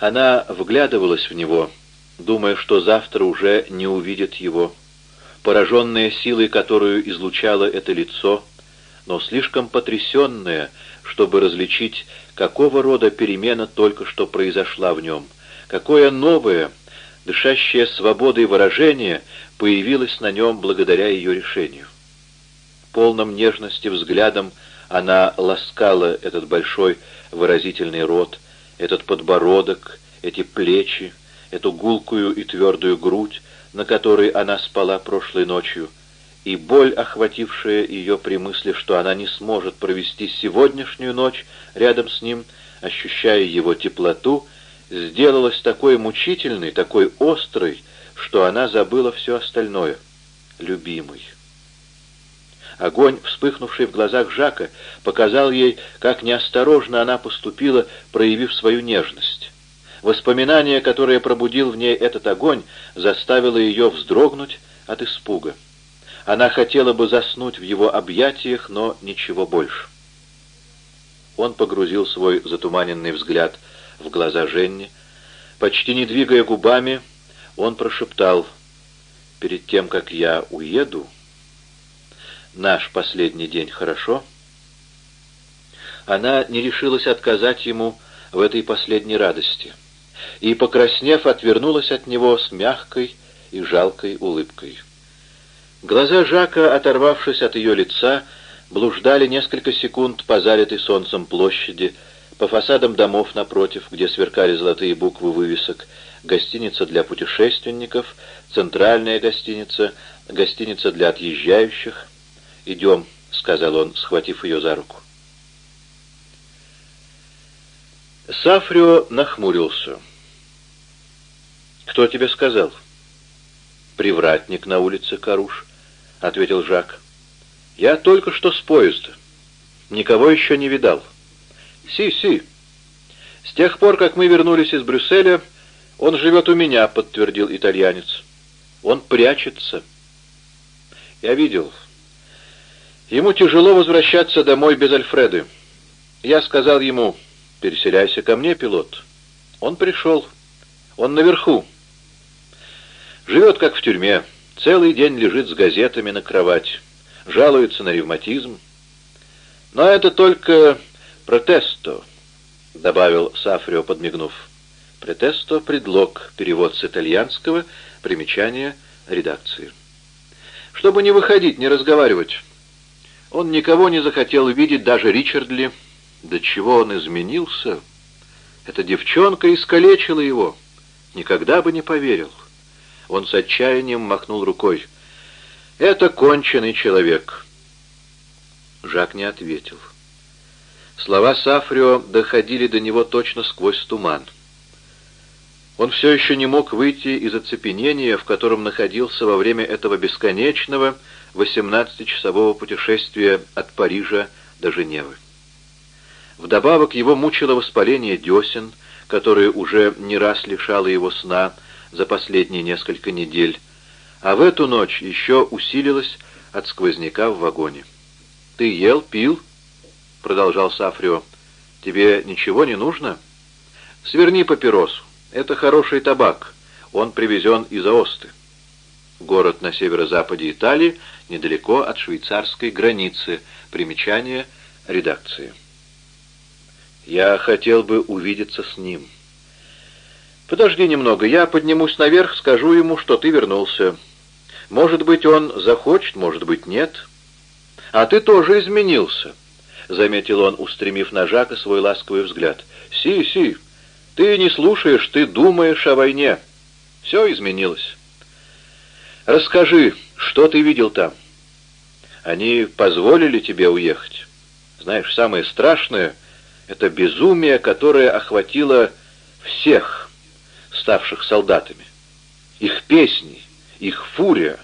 Она вглядывалась в него, думая, что завтра уже не увидит его, пораженная силой, которую излучало это лицо, но слишком потрясенная, чтобы различить, какого рода перемена только что произошла в нем, какое новое, дышащее свободой выражение появилось на нем благодаря ее решению. Полном нежности взглядом она ласкала этот большой выразительный рот, этот подбородок, эти плечи, эту гулкую и твердую грудь, на которой она спала прошлой ночью, и боль, охватившая ее при мысли, что она не сможет провести сегодняшнюю ночь рядом с ним, ощущая его теплоту, сделалась такой мучительной, такой острой, что она забыла все остальное. Любимый. Огонь, вспыхнувший в глазах Жака, показал ей, как неосторожно она поступила, проявив свою нежность. Воспоминание, которое пробудил в ней этот огонь, заставило ее вздрогнуть от испуга. Она хотела бы заснуть в его объятиях, но ничего больше. Он погрузил свой затуманенный взгляд в глаза Женни. Почти не двигая губами, он прошептал, «Перед тем, как я уеду, наш последний день хорошо?» Она не решилась отказать ему в этой последней радости и, покраснев, отвернулась от него с мягкой и жалкой улыбкой. Глаза Жака, оторвавшись от ее лица, блуждали несколько секунд по залитой солнцем площади, по фасадам домов напротив, где сверкали золотые буквы вывесок, гостиница для путешественников, центральная гостиница, гостиница для отъезжающих. «Идем», — сказал он, схватив ее за руку. Сафрио нахмурился. «Кто тебе сказал?» «Привратник на улице Каруш», — ответил Жак. «Я только что с поезда. Никого еще не видал». «Си-си. С тех пор, как мы вернулись из Брюсселя, он живет у меня», — подтвердил итальянец. «Он прячется». «Я видел. Ему тяжело возвращаться домой без Альфреды. Я сказал ему, переселяйся ко мне, пилот. Он пришел. Он наверху. Живет как в тюрьме, целый день лежит с газетами на кровать, жалуется на ревматизм. Но это только протесто, добавил Сафрио, подмигнув. Претесто — предлог, перевод с итальянского, примечание редакции. Чтобы не выходить, не разговаривать. Он никого не захотел видеть, даже Ричардли. До чего он изменился? Эта девчонка искалечила его. Никогда бы не поверил. Он с отчаянием махнул рукой. «Это конченый человек». Жак не ответил. Слова Сафрио доходили до него точно сквозь туман. Он все еще не мог выйти из оцепенения, в котором находился во время этого бесконечного 18-часового путешествия от Парижа до Женевы. Вдобавок его мучило воспаление десен, которое уже не раз лишало его сна, за последние несколько недель, а в эту ночь еще усилилась от сквозняка в вагоне. «Ты ел, пил?» — продолжал Сафрио. «Тебе ничего не нужно?» «Сверни папиросу. Это хороший табак. Он привезен из Аосты». Город на северо-западе Италии, недалеко от швейцарской границы. Примечание редакции. «Я хотел бы увидеться с ним». «Подожди немного, я поднимусь наверх, скажу ему, что ты вернулся. Может быть, он захочет, может быть, нет. А ты тоже изменился», — заметил он, устремив на Жака свой ласковый взгляд. «Си, си, ты не слушаешь, ты думаешь о войне. Все изменилось. Расскажи, что ты видел там? Они позволили тебе уехать? Знаешь, самое страшное — это безумие, которое охватило всех» ставших солдатами. Их песни, их фурия.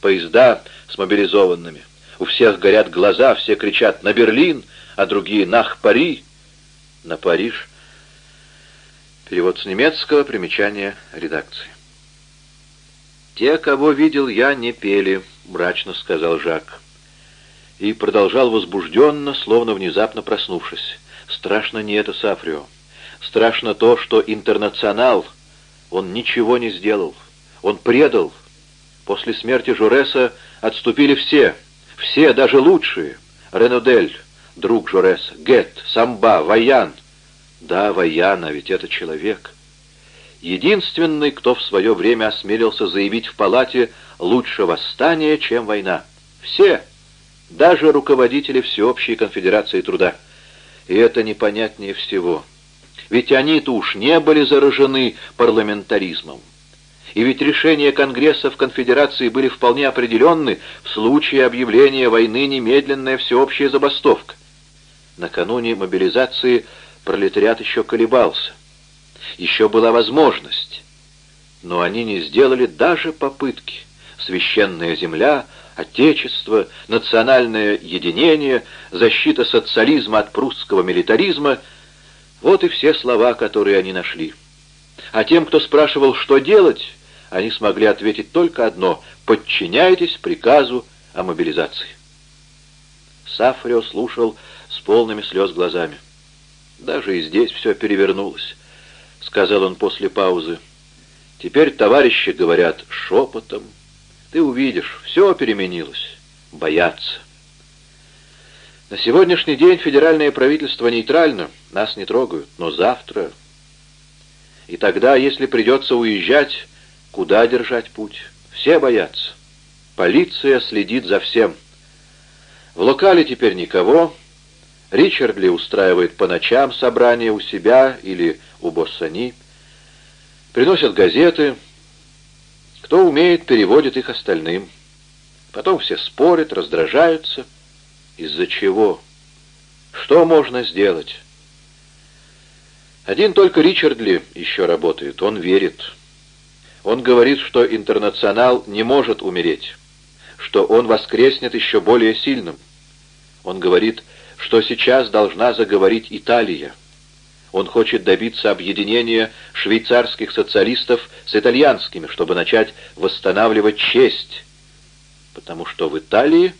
Поезда с мобилизованными. У всех горят глаза, все кричат «На Берлин!», а другие «Нах, Пари!» «На Париж!» Перевод с немецкого, примечание редакции. «Те, кого видел я, не пели», — мрачно сказал Жак. И продолжал возбужденно, словно внезапно проснувшись. «Страшно не это, Сафрио. Страшно то, что интернационал, он ничего не сделал. Он предал. После смерти Жореса отступили все, все, даже лучшие. Ренудель, друг Жореса, Гет, Самба, Ваян. Да, Ваян, а ведь это человек. Единственный, кто в свое время осмелился заявить в палате «лучше восстание, чем война». Все, даже руководители Всеобщей конфедерации труда. И это непонятнее всего. Ведь они-то уж не были заражены парламентаризмом. И ведь решения Конгрессов Конфедерации были вполне определенны в случае объявления войны немедленная всеобщая забастовка. Накануне мобилизации пролетариат еще колебался. Еще была возможность. Но они не сделали даже попытки. Священная земля, отечество, национальное единение, защита социализма от прусского милитаризма — вот и все слова, которые они нашли. А тем, кто спрашивал, что делать, они смогли ответить только одно — «Подчиняйтесь приказу о мобилизации». Сафрио слушал с полными слез глазами. «Даже и здесь все перевернулось», — сказал он после паузы. «Теперь товарищи говорят шепотом. Ты увидишь, все переменилось. Боятся». На сегодняшний день федеральное правительство нейтрально, нас не трогают, но завтра... И тогда, если придется уезжать, Куда держать путь? Все боятся. Полиция следит за всем. В локале теперь никого. Ричард Ли устраивает по ночам собрания у себя или у Боссани. Приносят газеты. Кто умеет, переводит их остальным. Потом все спорят, раздражаются. Из-за чего? Что можно сделать? Один только Ричард Ли еще работает. Он верит. Он говорит, что интернационал не может умереть, что он воскреснет еще более сильным. Он говорит, что сейчас должна заговорить Италия. Он хочет добиться объединения швейцарских социалистов с итальянскими, чтобы начать восстанавливать честь. Потому что в Италии,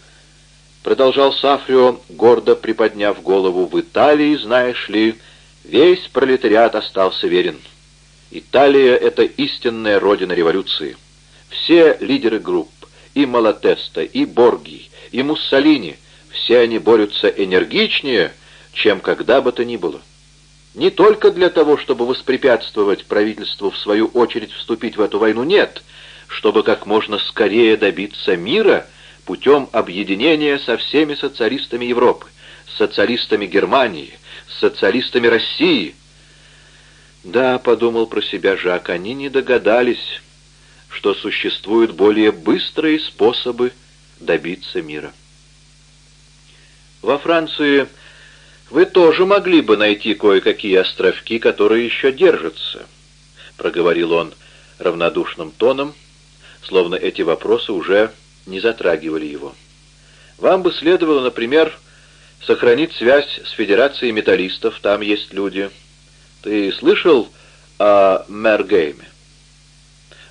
продолжал Сафрио, гордо приподняв голову, в Италии, знаешь ли, весь пролетариат остался верен. Италия — это истинная родина революции. Все лидеры групп, и Малатеста, и Борги, и Муссолини, все они борются энергичнее, чем когда бы то ни было. Не только для того, чтобы воспрепятствовать правительству в свою очередь вступить в эту войну, нет, чтобы как можно скорее добиться мира путем объединения со всеми социалистами Европы, с социалистами Германии, с социалистами России — да, подумал про себя Жак, они не догадались, что существуют более быстрые способы добиться мира. Во Франции вы тоже могли бы найти кое-какие островки, которые еще держатся, проговорил он равнодушным тоном, словно эти вопросы уже не затрагивали его. Вам бы следовало, например, сохранить связь с Федерацией металлистов, там есть люди, ты слышал о Мергейме?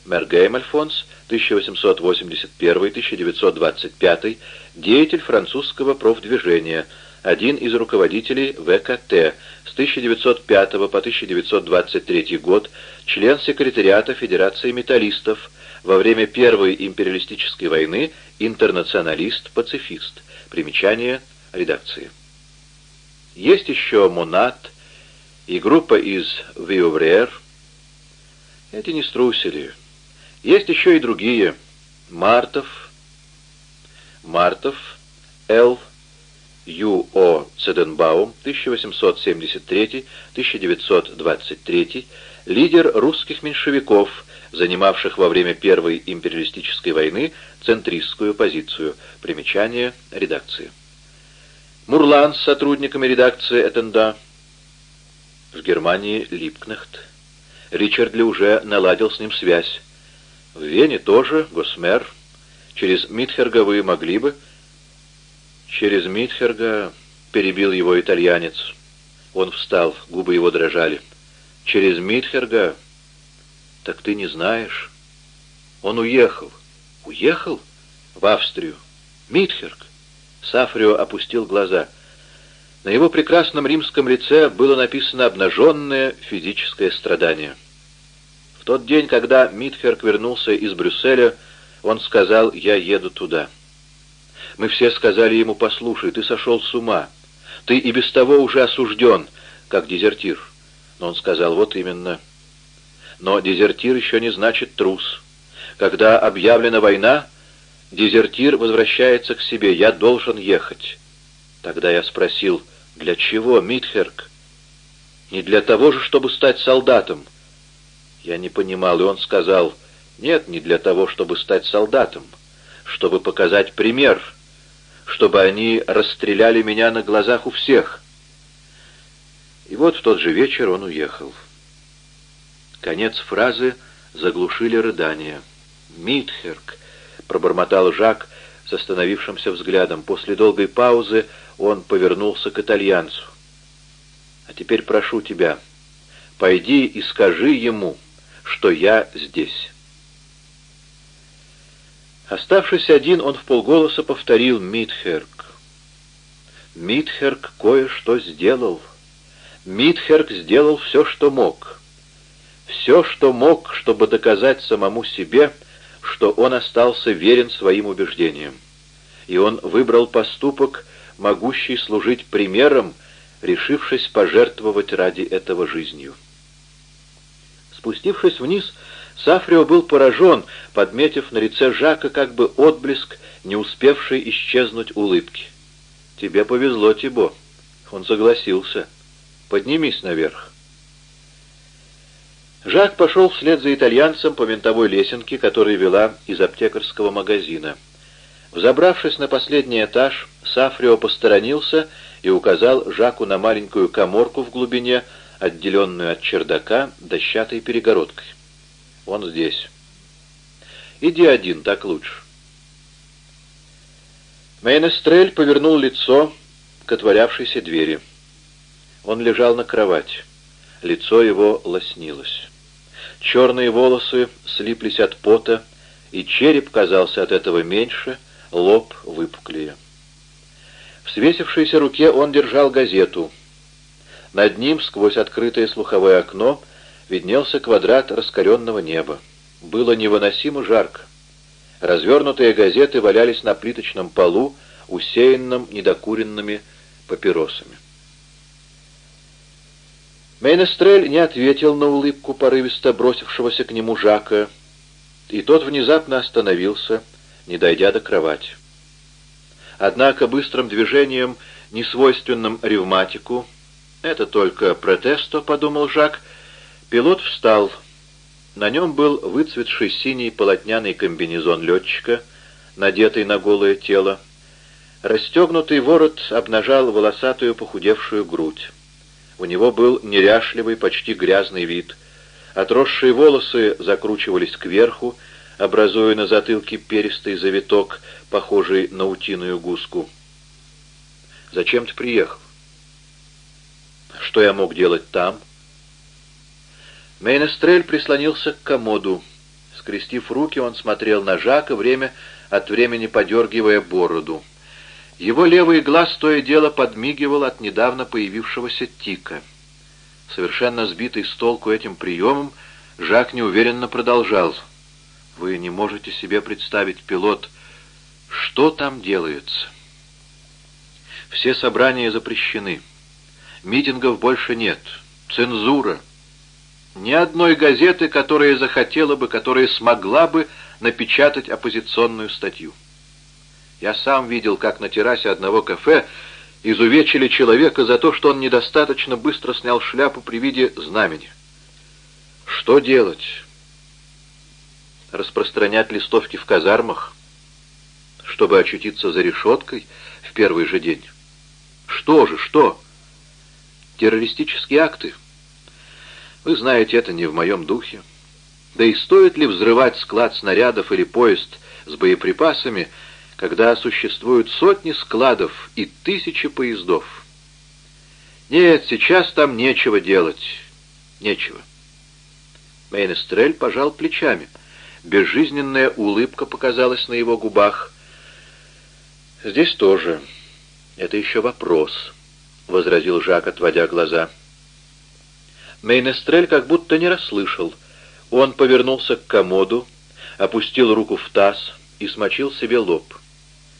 Мергейм Альфонс, 1881-1925, деятель французского профдвижения, один из руководителей ВКТ, с 1905 по 1923 год, член секретариата Федерации металлистов, во время Первой империалистической войны интернационалист-пацифист. Примечание редакции. Есть еще Монат, и группа из Виоврер. Эти не струсили. Есть еще и другие. Мартов, Мартов, Л. Ю. О. Цеденбаум, 1873-1923, лидер русских меньшевиков, занимавших во время Первой империалистической войны центристскую позицию. Примечание редакции. Мурлан с сотрудниками редакции Этенда в Германии Липкнехт. Ричард Ли уже наладил с ним связь. В Вене тоже, Госмер. Через Митхерга вы могли бы... Через Митхерга перебил его итальянец. Он встал, губы его дрожали. Через Митхерга... Так ты не знаешь. Он уехал. Уехал? В Австрию. Митхерг. Сафрио опустил глаза. На его прекрасном римском лице было написано обнаженное физическое страдание. Тот день, когда Митхерк вернулся из Брюсселя, он сказал «Я еду туда». Мы все сказали ему «Послушай, ты сошел с ума. Ты и без того уже осужден, как дезертир». Но он сказал «Вот именно». Но дезертир еще не значит трус. Когда объявлена война, дезертир возвращается к себе. Я должен ехать. Тогда я спросил «Для чего, Митхерк?» «Не для того же, чтобы стать солдатом». Я не понимал, и он сказал «Нет, не для того, чтобы стать солдатом, чтобы показать пример» чтобы они расстреляли меня на глазах у всех. И вот в тот же вечер он уехал. Конец фразы заглушили рыдания. «Митхерк!» — пробормотал Жак с остановившимся взглядом. После долгой паузы он повернулся к итальянцу. «А теперь прошу тебя, пойди и скажи ему, что я здесь». Оставшись один, он в полголоса повторил «Митхерк». Митхерк кое-что сделал. Митхерк сделал все, что мог. Все, что мог, чтобы доказать самому себе, что он остался верен своим убеждениям. И он выбрал поступок, могущий служить примером, решившись пожертвовать ради этого жизнью. Спустившись вниз, Сафрио был поражен, подметив на лице Жака как бы отблеск, не успевший исчезнуть улыбки. «Тебе повезло, Тибо». Он согласился. «Поднимись наверх». Жак пошел вслед за итальянцем по винтовой лесенке, которая вела из аптекарского магазина. Взобравшись на последний этаж, Сафрио посторонился и указал Жаку на маленькую коморку в глубине, отделенную от чердака дощатой перегородкой. Он здесь. Иди один, так лучше. Мейнестрель повернул лицо к отворявшейся двери. Он лежал на кровати. Лицо его лоснилось. Черные волосы слиплись от пота, и череп казался от этого меньше, лоб выпуклее. В свесившейся руке он держал газету. Над ним, сквозь открытое слуховое окно, виднелся квадрат раскаленного неба. Было невыносимо жарко. Развернутые газеты валялись на плиточном полу, усеянном недокуренными папиросами. Мейнестрель не ответил на улыбку порывисто бросившегося к нему Жака, и тот внезапно остановился, не дойдя до кровати. Однако быстрым движением, несвойственным ревматику, «Это только протесто», — подумал Жак, — Пилот встал. На нем был выцветший синий полотняный комбинезон летчика, надетый на голое тело. Расстегнутый ворот обнажал волосатую похудевшую грудь. У него был неряшливый, почти грязный вид. Отросшие волосы закручивались кверху, образуя на затылке перистый завиток, похожий на утиную гуску. «Зачем ты приехал?» «Что я мог делать там?» Мейнестрель прислонился к комоду. Скрестив руки, он смотрел на Жака, время от времени подергивая бороду. Его левый глаз то и дело подмигивал от недавно появившегося тика. Совершенно сбитый с толку этим приемом, Жак неуверенно продолжал. «Вы не можете себе представить, пилот, что там делается?» «Все собрания запрещены. Митингов больше нет. Цензура». Ни одной газеты, которая захотела бы, которая смогла бы напечатать оппозиционную статью. Я сам видел, как на террасе одного кафе изувечили человека за то, что он недостаточно быстро снял шляпу при виде знамени. Что делать? Распространять листовки в казармах, чтобы очутиться за решеткой в первый же день? Что же, что? Террористические акты — вы знаете, это не в моем духе. Да и стоит ли взрывать склад снарядов или поезд с боеприпасами, когда существуют сотни складов и тысячи поездов? Нет, сейчас там нечего делать. Нечего. Мейнестрель пожал плечами. Безжизненная улыбка показалась на его губах. Здесь тоже. Это еще вопрос. — возразил Жак, отводя глаза. Мейнестрель как будто не расслышал. Он повернулся к комоду, опустил руку в таз и смочил себе лоб.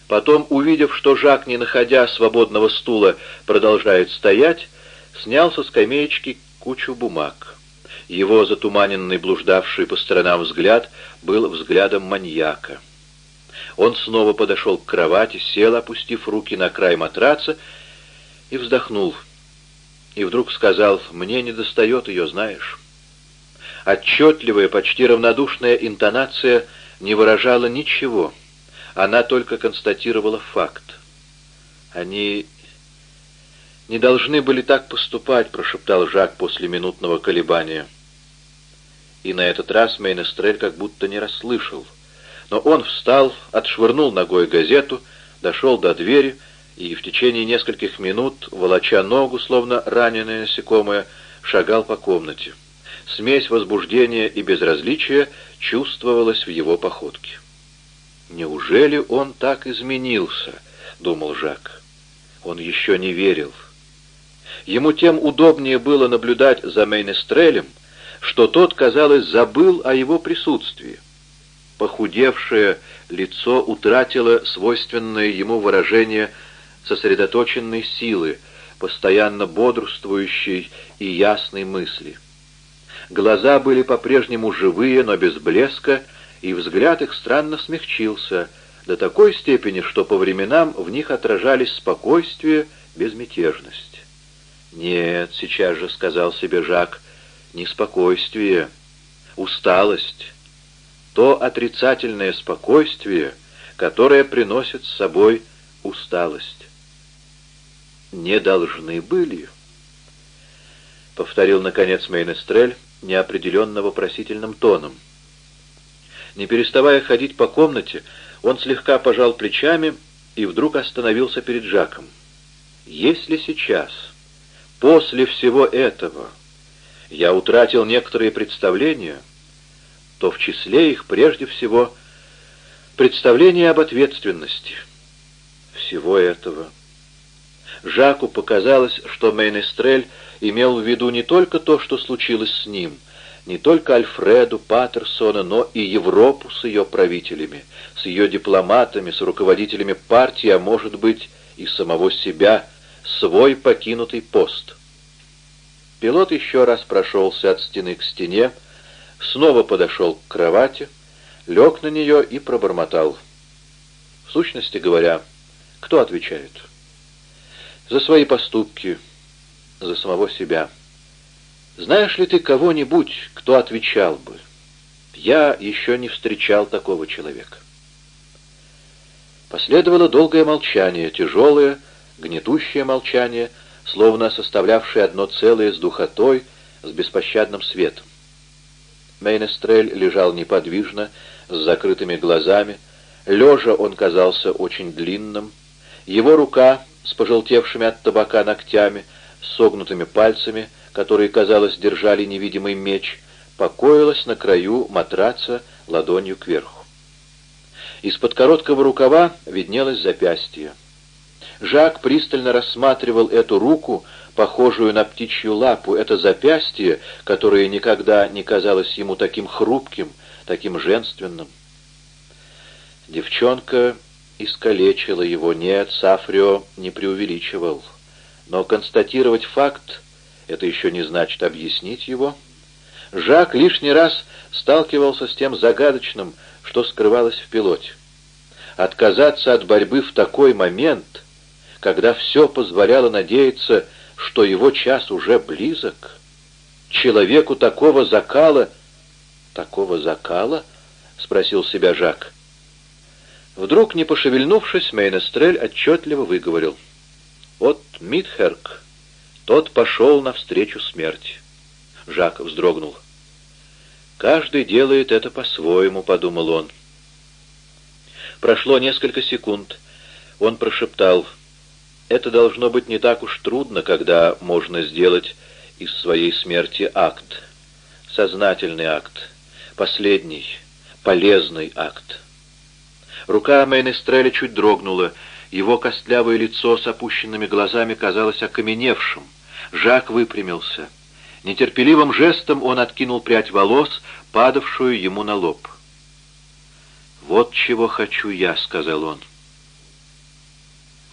Потом, увидев, что Жак, не находя свободного стула, продолжает стоять, снял со скамеечки кучу бумаг. Его затуманенный, блуждавший по сторонам взгляд был взглядом маньяка. Он снова подошел к кровати, сел, опустив руки на край матраца, и вздохнул. И вдруг сказал, «Мне не достает ее, знаешь». Отчетливая, почти равнодушная интонация не выражала ничего. Она только констатировала факт. Они не должны были так поступать», — прошептал Жак после минутного колебания. И на этот раз Мейнестрель как будто не расслышал. Но он встал, отшвырнул ногой газету, дошел до двери и в течение нескольких минут, волоча ногу, словно раненое насекомое, шагал по комнате. Смесь возбуждения и безразличия чувствовалась в его походке. «Неужели он так изменился?» — думал Жак. Он еще не верил. Ему тем удобнее было наблюдать за Мейнестрелем, что тот, казалось, забыл о его присутствии. Похудевшее лицо утратило свойственное ему выражение сосредоточенной силы, постоянно бодрствующей и ясной мысли. Глаза были по-прежнему живые, но без блеска, и взгляд их странно смягчился, до такой степени, что по временам в них отражались спокойствие, безмятежность. «Нет», — сейчас же сказал себе Жак, — «не спокойствие, усталость, то отрицательное спокойствие, которое приносит с собой усталость». «Не должны были», — повторил, наконец, Мейнестрель неопределенно вопросительным тоном. Не переставая ходить по комнате, он слегка пожал плечами и вдруг остановился перед Жаком. «Если сейчас...» после всего этого я утратил некоторые представления, то в числе их прежде всего представление об ответственности всего этого. Жаку показалось, что Мейнестрель имел в виду не только то, что случилось с ним, не только Альфреду Паттерсона, но и Европу с ее правителями, с ее дипломатами, с руководителями партии, а может быть и самого себя, свой покинутый пост. Пилот еще раз прошелся от стены к стене, снова подошел к кровати, лег на нее и пробормотал. В сущности говоря, кто отвечает? За свои поступки, за самого себя. Знаешь ли ты кого-нибудь, кто отвечал бы? Я еще не встречал такого человека. Последовало долгое молчание, тяжелое, гнетущее молчание, словно составлявшее одно целое с духотой, с беспощадным светом. Мейнестрель лежал неподвижно, с закрытыми глазами. Лежа он казался очень длинным. Его рука с пожелтевшими от табака ногтями, согнутыми пальцами, которые, казалось, держали невидимый меч, покоилась на краю матраца ладонью кверху. Из-под короткого рукава виднелось запястье. Жак пристально рассматривал эту руку, похожую на птичью лапу, это запястье, которое никогда не казалось ему таким хрупким, таким женственным. Девчонка искалечила его. Нет, Сафрио не преувеличивал. Но констатировать факт — это еще не значит объяснить его. Жак лишний раз сталкивался с тем загадочным, что скрывалось в пилоте. Отказаться от борьбы в такой момент — когда все позволяло надеяться, что его час уже близок, человеку такого закала... «Такого закала?» — спросил себя Жак. Вдруг, не пошевельнувшись, Мейнестрель отчетливо выговорил. «От Митхерк, тот пошел навстречу смерти». Жак вздрогнул. «Каждый делает это по-своему», — подумал он. Прошло несколько секунд. Он прошептал это должно быть не так уж трудно, когда можно сделать из своей смерти акт. Сознательный акт. Последний, полезный акт. Рука Мейнестреля чуть дрогнула. Его костлявое лицо с опущенными глазами казалось окаменевшим. Жак выпрямился. Нетерпеливым жестом он откинул прядь волос, падавшую ему на лоб. «Вот чего хочу я», — сказал он.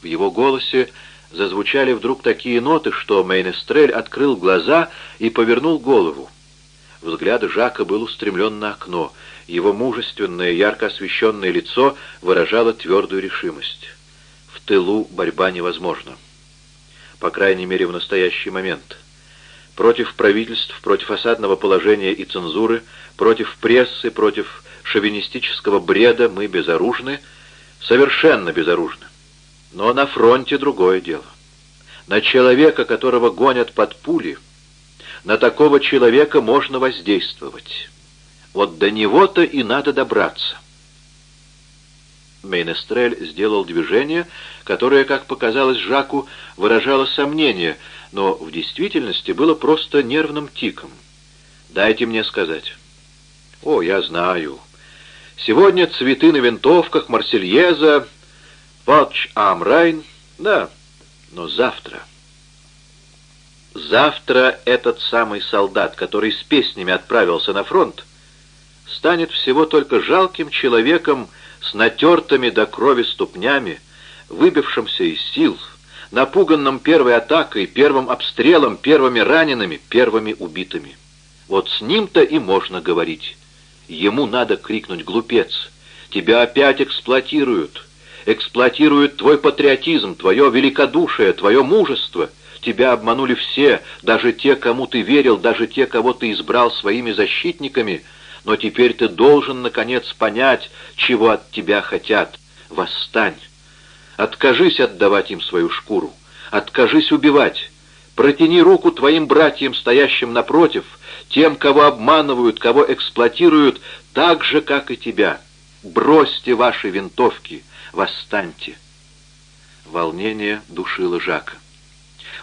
В его голосе зазвучали вдруг такие ноты, что Мейнестрель открыл глаза и повернул голову. Взгляд Жака был устремлен на окно. Его мужественное, ярко освещенное лицо выражало твердую решимость. В тылу борьба невозможна. По крайней мере, в настоящий момент. Против правительств, против осадного положения и цензуры, против прессы, против шовинистического бреда мы безоружны, совершенно безоружны. Но на фронте другое дело. На человека, которого гонят под пули, на такого человека можно воздействовать. Вот до него-то и надо добраться. Мейнестрель сделал движение, которое, как показалось Жаку, выражало сомнение, но в действительности было просто нервным тиком. «Дайте мне сказать». «О, я знаю. Сегодня цветы на винтовках, Марсельеза, Патч Амрайн, да, но завтра... Завтра этот самый солдат, который с песнями отправился на фронт, станет всего только жалким человеком с натертыми до крови ступнями, выбившимся из сил, напуганным первой атакой, первым обстрелом, первыми ранеными, первыми убитыми. Вот с ним-то и можно говорить. Ему надо крикнуть «Глупец! Тебя опять эксплуатируют!» эксплуатируют твой патриотизм, твое великодушие, твое мужество. Тебя обманули все, даже те, кому ты верил, даже те, кого ты избрал своими защитниками. Но теперь ты должен, наконец, понять, чего от тебя хотят. Восстань. Откажись отдавать им свою шкуру. Откажись убивать. Протяни руку твоим братьям, стоящим напротив, тем, кого обманывают, кого эксплуатируют, так же, как и тебя. Бросьте ваши винтовки. Восстаньте!» Волнение душило Жака.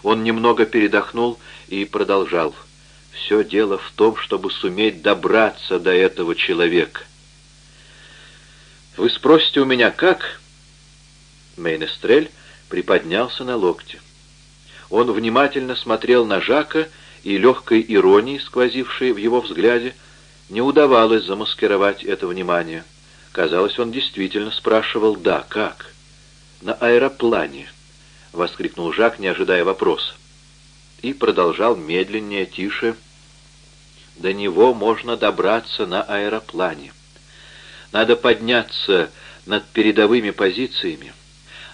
Он немного передохнул и продолжал. «Все дело в том, чтобы суметь добраться до этого человека». «Вы спросите у меня, как?» Мейнестрель приподнялся на локте. Он внимательно смотрел на Жака, и легкой иронии, сквозившей в его взгляде, не удавалось замаскировать это внимание. Казалось, он действительно спрашивал «да, как?» «На аэроплане», — воскликнул Жак, не ожидая вопроса. И продолжал медленнее, тише. «До него можно добраться на аэроплане. Надо подняться над передовыми позициями,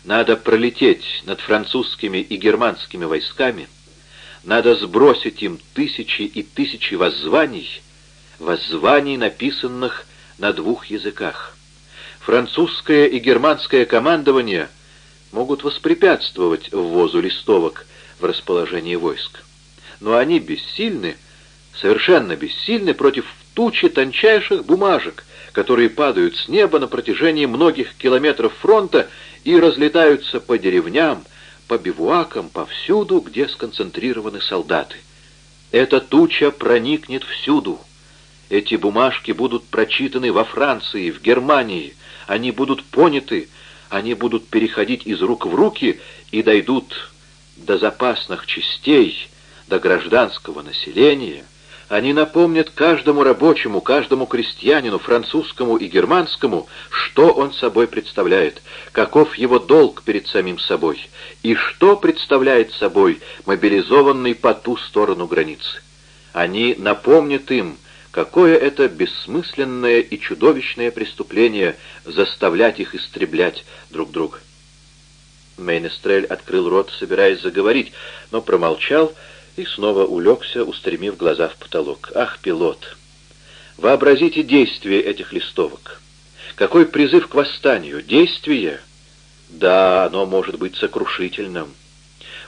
надо пролететь над французскими и германскими войсками, надо сбросить им тысячи и тысячи воззваний, воззваний, написанных на двух языках. Французское и германское командование могут воспрепятствовать ввозу листовок в расположении войск. Но они бессильны, совершенно бессильны против тучи тончайших бумажек, которые падают с неба на протяжении многих километров фронта и разлетаются по деревням, по бивуакам, повсюду, где сконцентрированы солдаты. Эта туча проникнет всюду. Эти бумажки будут прочитаны во Франции, в Германии, они будут поняты, они будут переходить из рук в руки и дойдут до запасных частей, до гражданского населения. Они напомнят каждому рабочему, каждому крестьянину, французскому и германскому, что он собой представляет, каков его долг перед самим собой и что представляет собой мобилизованный по ту сторону границы. Они напомнят им, какое это бессмысленное и чудовищное преступление заставлять их истреблять друг друга. Мейнестрель открыл рот, собираясь заговорить, но промолчал и снова улегся, устремив глаза в потолок. «Ах, пилот! Вообразите действие этих листовок! Какой призыв к восстанию! Действие! Да, оно может быть сокрушительным!»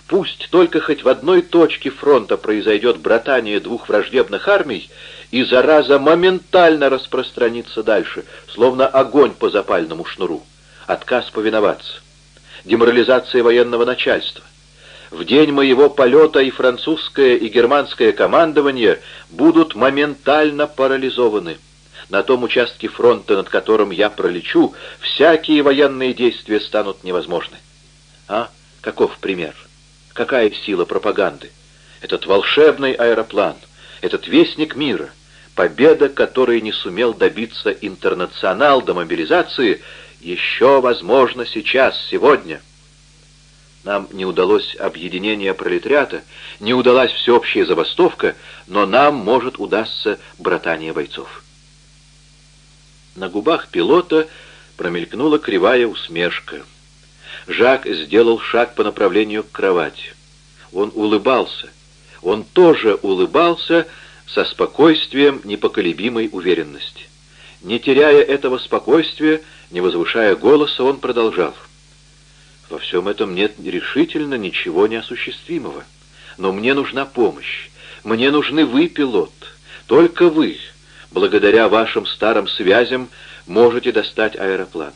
Пусть только хоть в одной точке фронта произойдет братание двух враждебных армий, и зараза моментально распространится дальше, словно огонь по запальному шнуру. Отказ повиноваться. Деморализация военного начальства. В день моего полета и французское, и германское командование будут моментально парализованы. На том участке фронта, над которым я пролечу, всякие военные действия станут невозможны. А? Каков пример? Какая сила пропаганды? Этот волшебный аэроплан, этот вестник мира, победа, которой не сумел добиться интернационал до мобилизации, еще возможно сейчас, сегодня. Нам не удалось объединение пролетариата, не удалась всеобщая забастовка, но нам может удастся братание бойцов. На губах пилота промелькнула кривая усмешка. Жак сделал шаг по направлению к кровати. Он улыбался. Он тоже улыбался со спокойствием непоколебимой уверенности. Не теряя этого спокойствия, не возвышая голоса, он продолжал. Во всем этом нет решительно ничего неосуществимого. Но мне нужна помощь. Мне нужны вы, пилот. Только вы, благодаря вашим старым связям, можете достать аэроплан.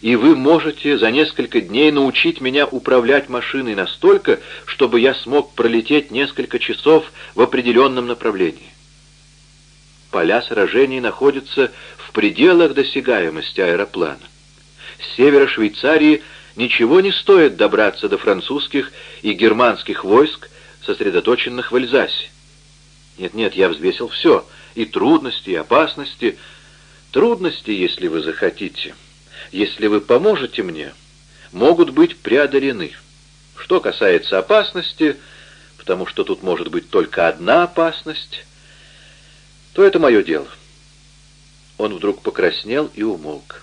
И вы можете за несколько дней научить меня управлять машиной настолько, чтобы я смог пролететь несколько часов в определенном направлении. Поля сражений находятся в пределах досягаемости аэроплана. С севера Швейцарии ничего не стоит добраться до французских и германских войск, сосредоточенных в Эльзасе. Нет-нет, я взвесил все, и трудности, и опасности. Трудности, если вы захотите, если вы поможете мне, могут быть преодолены. Что касается опасности, потому что тут может быть только одна опасность, то это мое дело. Он вдруг покраснел и умолк.